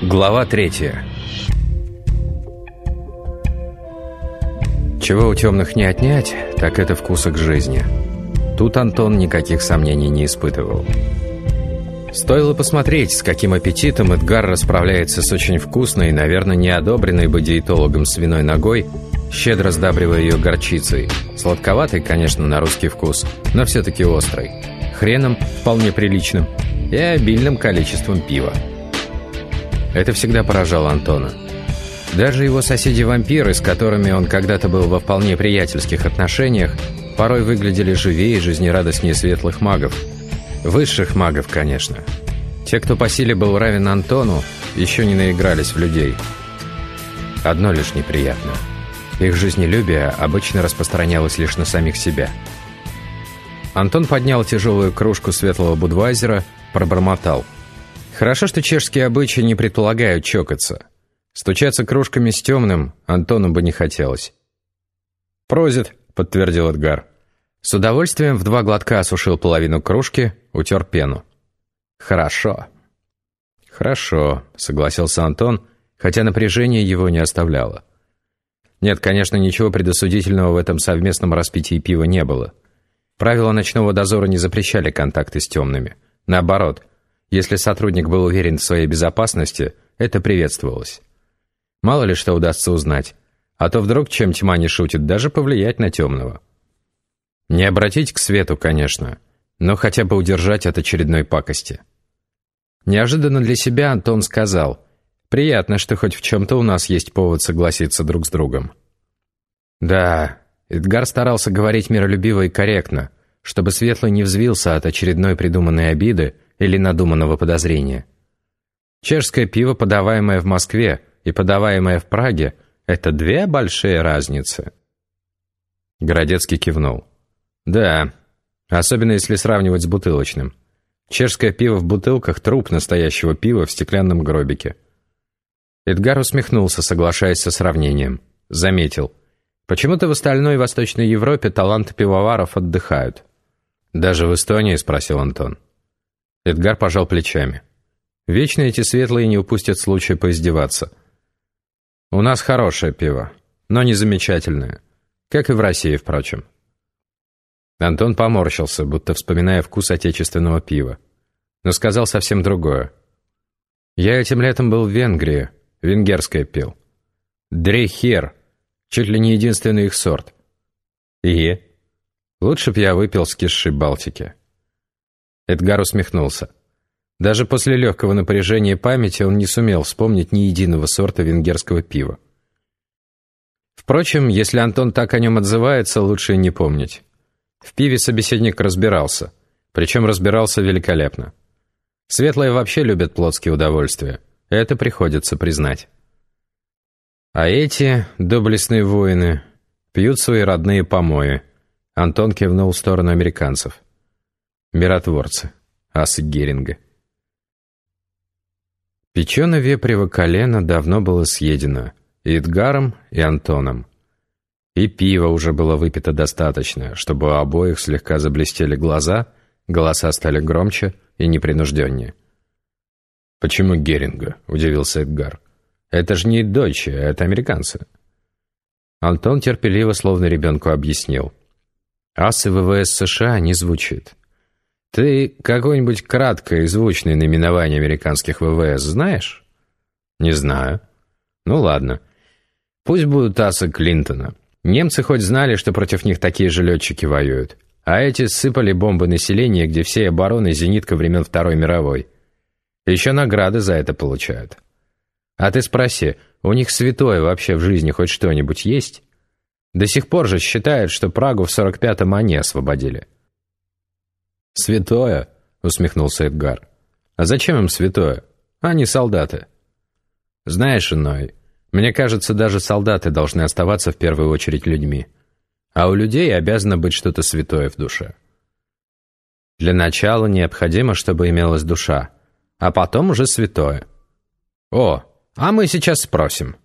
Глава третья Чего у темных не отнять, так это вкуса к жизни. Тут Антон никаких сомнений не испытывал. Стоило посмотреть, с каким аппетитом Эдгар расправляется с очень вкусной, наверное, неодобренной бы диетологом свиной ногой, щедро сдабривая ее горчицей. Сладковатый, конечно, на русский вкус, но все-таки острый. Хреном вполне приличным и обильным количеством пива. Это всегда поражало Антона. Даже его соседи-вампиры, с которыми он когда-то был во вполне приятельских отношениях, порой выглядели живее и жизнерадостнее светлых магов. Высших магов, конечно. Те, кто по силе был равен Антону, еще не наигрались в людей. Одно лишь неприятно. Их жизнелюбие обычно распространялось лишь на самих себя. Антон поднял тяжелую кружку светлого будвайзера, пробормотал – Хорошо, что чешские обычаи не предполагают чокаться. Стучаться кружками с темным Антону бы не хотелось. «Прозит», — подтвердил Эдгар. С удовольствием в два глотка осушил половину кружки, утер пену. «Хорошо». «Хорошо», — согласился Антон, хотя напряжение его не оставляло. Нет, конечно, ничего предосудительного в этом совместном распитии пива не было. Правила ночного дозора не запрещали контакты с темными. Наоборот, если сотрудник был уверен в своей безопасности, это приветствовалось. Мало ли что удастся узнать, а то вдруг, чем тьма не шутит, даже повлиять на темного. Не обратить к свету, конечно, но хотя бы удержать от очередной пакости. Неожиданно для себя Антон сказал, «Приятно, что хоть в чем-то у нас есть повод согласиться друг с другом». Да, Эдгар старался говорить миролюбиво и корректно, чтобы Светлый не взвился от очередной придуманной обиды, или надуманного подозрения. Чешское пиво, подаваемое в Москве, и подаваемое в Праге – это две большие разницы. Городецкий кивнул. Да, особенно если сравнивать с бутылочным. Чешское пиво в бутылках – труп настоящего пива в стеклянном гробике. Эдгар усмехнулся, соглашаясь со сравнением. Заметил. Почему-то в остальной Восточной Европе таланты пивоваров отдыхают. «Даже в Эстонии?» – спросил Антон. Эдгар пожал плечами. «Вечно эти светлые не упустят случая поиздеваться. У нас хорошее пиво, но не замечательное. Как и в России, впрочем». Антон поморщился, будто вспоминая вкус отечественного пива. Но сказал совсем другое. «Я этим летом был в Венгрии, венгерское пил. Дрейхер, чуть ли не единственный их сорт. И? Лучше б я выпил с кисшей Балтики». Эдгар усмехнулся. Даже после легкого напряжения памяти он не сумел вспомнить ни единого сорта венгерского пива. Впрочем, если Антон так о нем отзывается, лучше и не помнить. В пиве собеседник разбирался, причем разбирался великолепно. Светлые вообще любят плотские удовольствия, это приходится признать. А эти, доблестные воины, пьют свои родные помои. Антон кивнул в сторону американцев. Миротворцы. Асы Геринга. Печеное вепрево колено давно было съедено и Эдгаром, и Антоном. И пива уже было выпито достаточно, чтобы у обоих слегка заблестели глаза, голоса стали громче и непринужденнее. «Почему Геринга?» — удивился Эдгар. «Это же не дойче, это американцы». Антон терпеливо, словно ребенку, объяснил. «Асы ВВС США не звучит. Ты какое-нибудь краткое и звучное наименование американских ВВС знаешь? Не знаю. Ну ладно. Пусть будут асы Клинтона. Немцы хоть знали, что против них такие же летчики воюют. А эти сыпали бомбы населения, где все обороны зенитка времен Второй мировой. Еще награды за это получают. А ты спроси, у них святое вообще в жизни хоть что-нибудь есть? До сих пор же считают, что Прагу в 45-м они освободили. «Святое?» — усмехнулся Эдгар. «А зачем им святое? Они солдаты». «Знаешь, иной, мне кажется, даже солдаты должны оставаться в первую очередь людьми. А у людей обязано быть что-то святое в душе. Для начала необходимо, чтобы имелась душа, а потом уже святое. О, а мы сейчас спросим».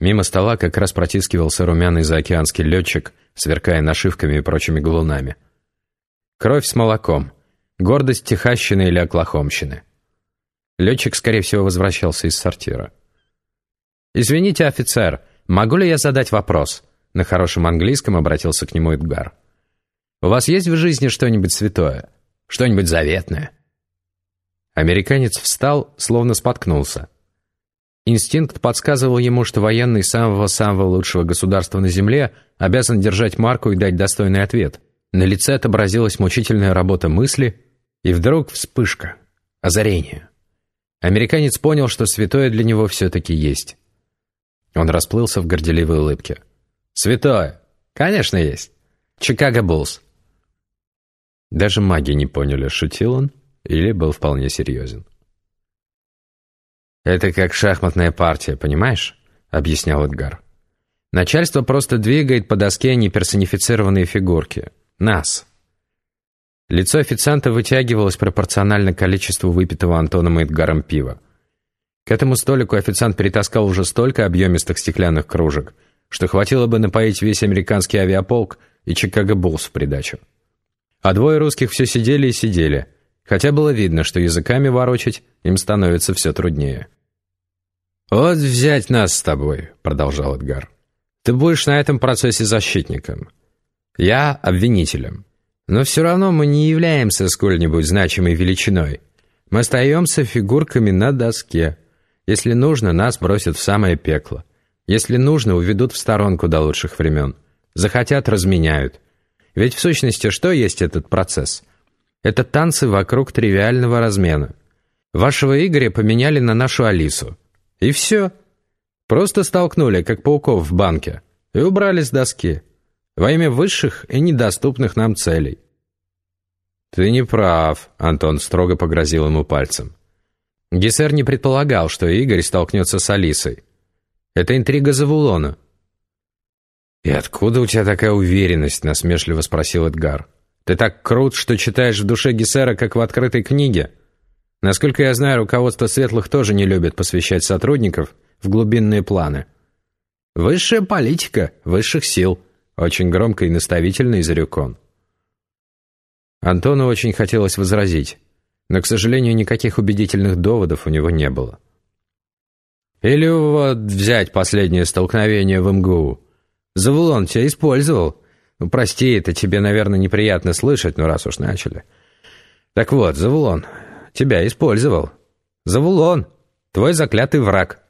Мимо стола как раз протискивался румяный заокеанский летчик, сверкая нашивками и прочими галунами. Кровь с молоком. Гордость Техащины или Оклахомщины. Летчик, скорее всего, возвращался из сортира. «Извините, офицер, могу ли я задать вопрос?» На хорошем английском обратился к нему Эдгар. «У вас есть в жизни что-нибудь святое? Что-нибудь заветное?» Американец встал, словно споткнулся. Инстинкт подсказывал ему, что военный самого-самого лучшего государства на Земле обязан держать марку и дать достойный ответ. На лице отобразилась мучительная работа мысли, и вдруг вспышка, озарение. Американец понял, что святое для него все-таки есть. Он расплылся в горделивой улыбке. «Святое! Конечно, есть! Чикаго Буллс!» Даже маги не поняли, шутил он или был вполне серьезен. «Это как шахматная партия, понимаешь?» — объяснял Эдгар. «Начальство просто двигает по доске неперсонифицированные фигурки. Нас». Лицо официанта вытягивалось пропорционально количеству выпитого Антоном и Эдгаром пива. К этому столику официант перетаскал уже столько объемистых стеклянных кружек, что хватило бы напоить весь американский авиаполк и Чикаго Буллс в придачу. А двое русских все сидели и сидели, хотя было видно, что языками ворочать им становится все труднее. «Вот взять нас с тобой», — продолжал Эдгар. «Ты будешь на этом процессе защитником. Я — обвинителем. Но все равно мы не являемся сколь-нибудь значимой величиной. Мы остаемся фигурками на доске. Если нужно, нас бросят в самое пекло. Если нужно, уведут в сторонку до лучших времен. Захотят — разменяют. Ведь в сущности что есть этот процесс? Это танцы вокруг тривиального размена. Вашего Игоря поменяли на нашу Алису. И все. Просто столкнули, как пауков в банке, и убрали с доски. Во имя высших и недоступных нам целей. «Ты не прав», — Антон строго погрозил ему пальцем. Гессер не предполагал, что Игорь столкнется с Алисой. Это интрига Завулона. «И откуда у тебя такая уверенность?» — насмешливо спросил Эдгар. «Ты так крут, что читаешь в душе Гессера, как в открытой книге. Насколько я знаю, руководство Светлых тоже не любит посвящать сотрудников в глубинные планы. Высшая политика высших сил», — очень громко и наставительно изрек он. Антону очень хотелось возразить, но, к сожалению, никаких убедительных доводов у него не было. «Или вот взять последнее столкновение в МГУ. Завулон тебя использовал. Ну, прости, это тебе, наверное, неприятно слышать, но раз уж начали. Так вот, Завулон тебя использовал. Завулон, твой заклятый враг».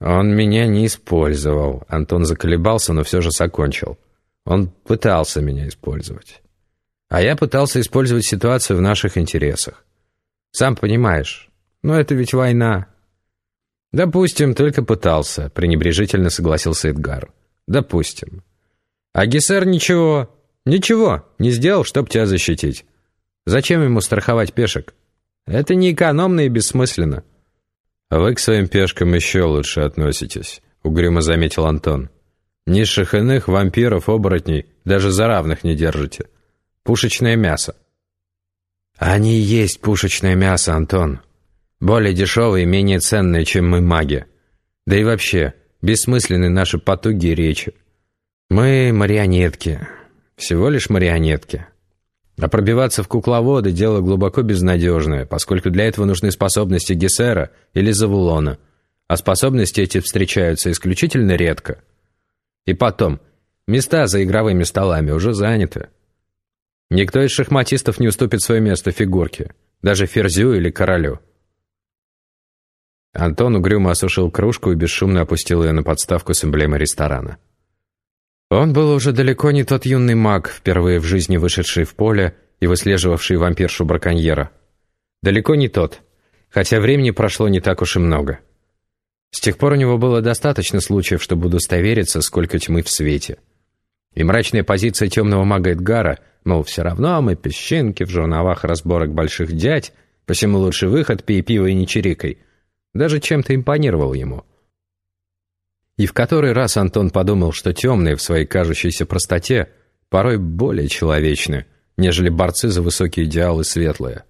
«Он меня не использовал». Антон заколебался, но все же закончил. «Он пытался меня использовать». А я пытался использовать ситуацию в наших интересах. Сам понимаешь, но это ведь война. Допустим, только пытался, пренебрежительно согласился Эдгар. Допустим. А Гессер ничего, ничего не сделал, чтобы тебя защитить. Зачем ему страховать пешек? Это неэкономно и бессмысленно. А вы к своим пешкам еще лучше относитесь, угрюмо заметил Антон. Низших иных, вампиров, оборотней даже за равных не держите. Пушечное мясо. Они и есть пушечное мясо, Антон. Более дешевое и менее ценное, чем мы маги. Да и вообще, бессмысленны наши потуги и речи. Мы марионетки. Всего лишь марионетки. А пробиваться в кукловоды – дело глубоко безнадежное, поскольку для этого нужны способности Гессера или Завулона, а способности эти встречаются исключительно редко. И потом, места за игровыми столами уже заняты. Никто из шахматистов не уступит свое место фигурке, даже ферзю или королю. Антон угрюмо осушил кружку и бесшумно опустил ее на подставку с эмблемой ресторана. Он был уже далеко не тот юный маг, впервые в жизни вышедший в поле и выслеживавший вампиршу-браконьера. Далеко не тот, хотя времени прошло не так уж и много. С тех пор у него было достаточно случаев, чтобы удостовериться, сколько тьмы в свете. И мрачная позиция темного мага Эдгара, мол, все равно мы песчинки в журналах разборок больших дядь, посему лучший выход пей пиво и не чирикай – даже чем-то импонировал ему. И в который раз Антон подумал, что темные в своей кажущейся простоте порой более человечны, нежели борцы за высокие идеалы светлые.